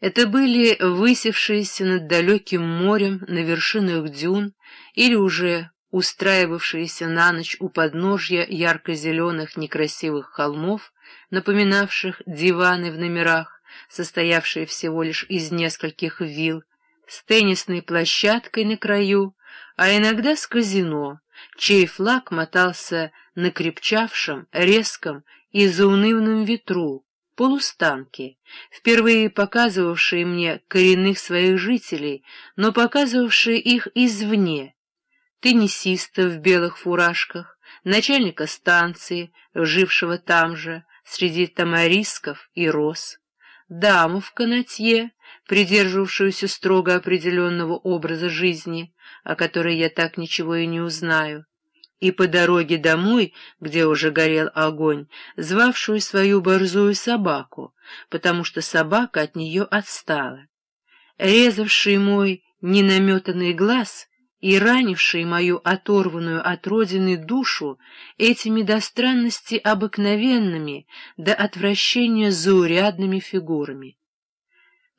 Это были высевшиеся над далеким морем на вершинах дюн или уже устраивавшиеся на ночь у подножья ярко-зеленых некрасивых холмов, напоминавших диваны в номерах, состоявшие всего лишь из нескольких вилл, с теннисной площадкой на краю, а иногда с казино, чей флаг мотался на крепчавшем, резком и заунывном ветру, полустанки, впервые показывавшие мне коренных своих жителей, но показывавшие их извне, теннисиста в белых фуражках, начальника станции, жившего там же, среди тамарисков и роз, даму в канатье, придерживавшуюся строго определенного образа жизни, о которой я так ничего и не узнаю, и по дороге домой, где уже горел огонь, звавшую свою борзую собаку, потому что собака от нее отстала. Резавший мой ненаметанный глаз и ранивший мою оторванную от родины душу этими до странности обыкновенными, до отвращения заурядными фигурами.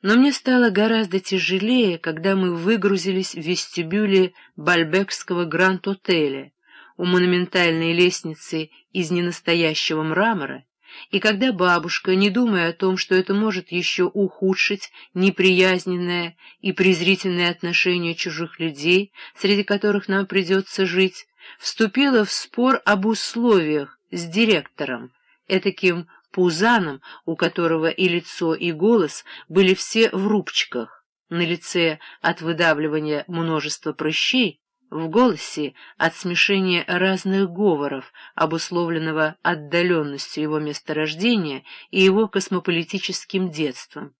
Но мне стало гораздо тяжелее, когда мы выгрузились в вестибюле Бальбекского Гранд-отеля, у монументальной лестницы из ненастоящего мрамора, и когда бабушка, не думая о том, что это может еще ухудшить неприязненное и презрительное отношение чужих людей, среди которых нам придется жить, вступила в спор об условиях с директором, этаким пузаном, у которого и лицо, и голос были все в рубчиках, на лице от выдавливания множества прыщей, в голосе от смешения разных говоров, обусловленного отдаленностью его месторождения и его космополитическим детством.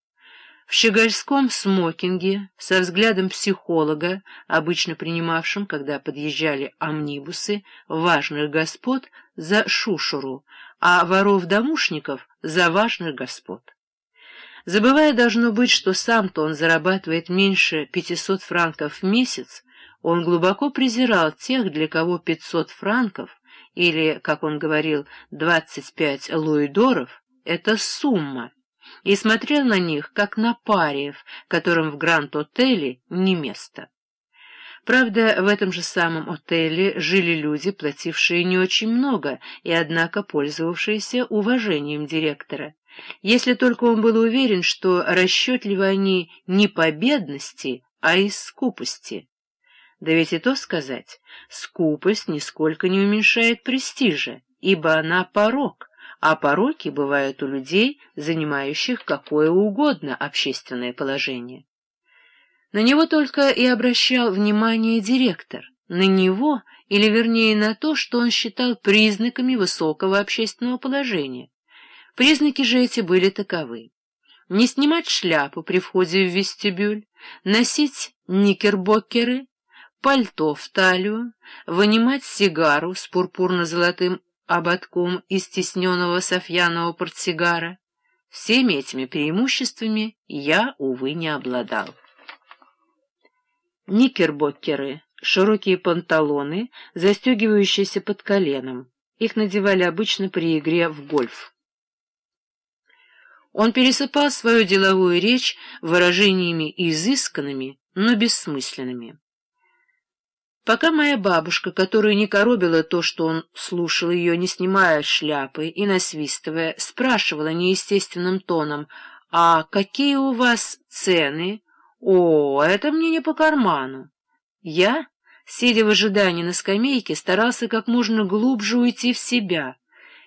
В щегольском смокинге, со взглядом психолога, обычно принимавшим, когда подъезжали амнибусы, важных господ за шушуру, а воров-домушников за важных господ. Забывая, должно быть, что сам-то он зарабатывает меньше 500 франков в месяц, он глубоко презирал тех, для кого 500 франков, или, как он говорил, 25 луидоров — это сумма, и смотрел на них, как на париев, которым в Гранд-отеле не место. Правда, в этом же самом отеле жили люди, платившие не очень много и, однако, пользовавшиеся уважением директора, если только он был уверен, что расчетливы они не по бедности, а из скупости. Да ведь и то сказать, скупость нисколько не уменьшает престижа, ибо она порок, а пороки бывают у людей, занимающих какое угодно общественное положение. На него только и обращал внимание директор, на него, или вернее на то, что он считал признаками высокого общественного положения. Признаки же эти были таковы. Не снимать шляпу при входе в вестибюль, носить никербокеры, пальто в талию, вынимать сигару с пурпурно-золотым ободком из тесненного софьяного портсигара. Всеми этими преимуществами я, увы, не обладал. Никербокеры — широкие панталоны, застегивающиеся под коленом. Их надевали обычно при игре в гольф. Он пересыпал свою деловую речь выражениями изысканными, но бессмысленными. Пока моя бабушка, которую не коробило то, что он слушал ее, не снимая шляпы и насвистывая, спрашивала неестественным тоном, «А какие у вас цены? О, это мне не по карману». Я, сидя в ожидании на скамейке, старался как можно глубже уйти в себя,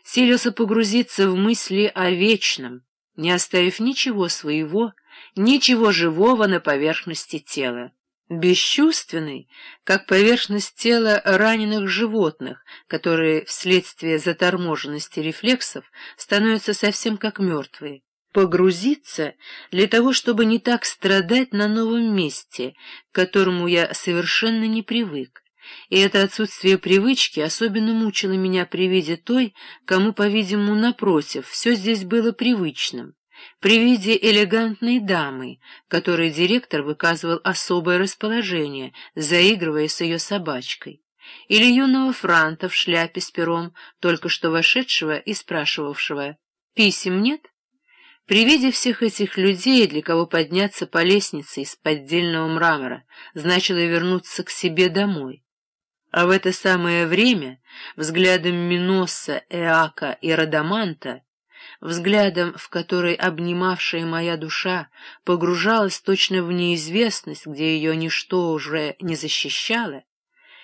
силился погрузиться в мысли о вечном, не оставив ничего своего, ничего живого на поверхности тела бесчувственный, как поверхность тела раненых животных, которые вследствие заторможенности рефлексов становятся совсем как мертвые. Погрузиться для того, чтобы не так страдать на новом месте, к которому я совершенно не привык. И это отсутствие привычки особенно мучило меня при виде той, кому, по-видимому, напротив, все здесь было привычным при виде элегантной дамы, которой директор выказывал особое расположение, заигрывая с ее собачкой, или юного франта в шляпе с пером, только что вошедшего и спрашивавшего «Писем нет?» При виде всех этих людей, для кого подняться по лестнице из поддельного мрамора, значило вернуться к себе домой. А в это самое время взглядом Миноса, Эака и Радаманта, взглядом, в который обнимавшая моя душа погружалась точно в неизвестность, где ее ничто уже не защищало,